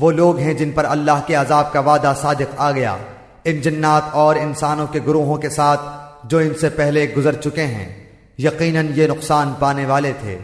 وہ لوگ ہیں جن پر اللہ کے عذاب کا وعدہ صادق آ گیا۔ ان جنات اور انسانوں کے گروہوں کے ساتھ جو ان سے پہلے گزر چکے ہیں، یقیناً یہ نقصان پانے والے تھے۔